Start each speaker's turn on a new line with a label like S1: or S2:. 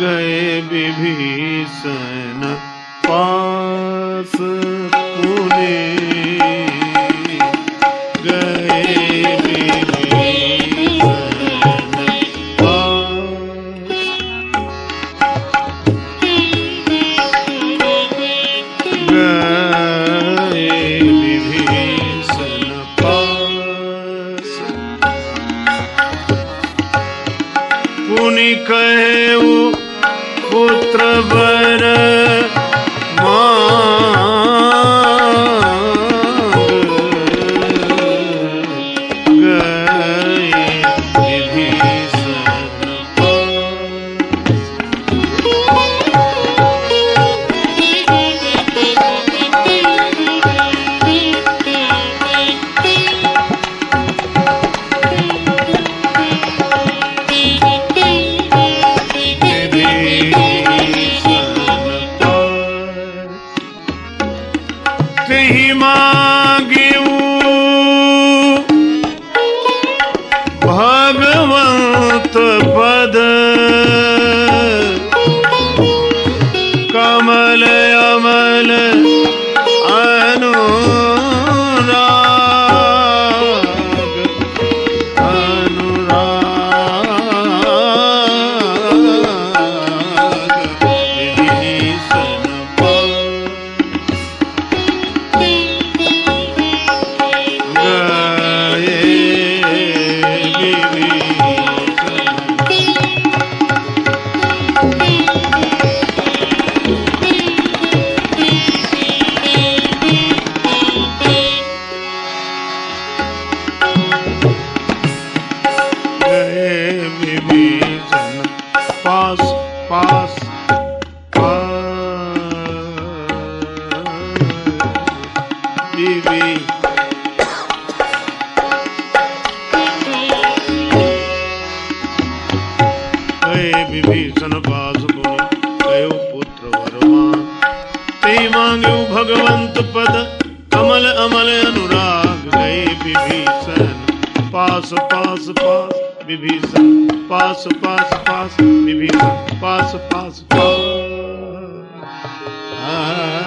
S1: गए विभीषण पास पुणे। पुनि कहे पुत्र वर। तेहि मांगू भगवंत विभीषण पास गयो पुत्र वरमान ते मांग भगवंत पद कमल अमल अनुराग गए विभीषण। पास पास पास विभीषण। पास पास पास विभीषण। पास पास पास। आ,